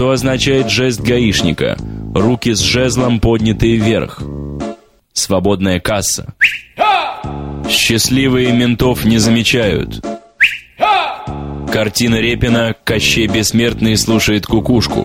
Что означает жест гаишника? Руки с жезлом поднятые вверх. Свободная касса. Счастливые ментов не замечают. Картина Репина «Кощей Бессмертный слушает кукушку».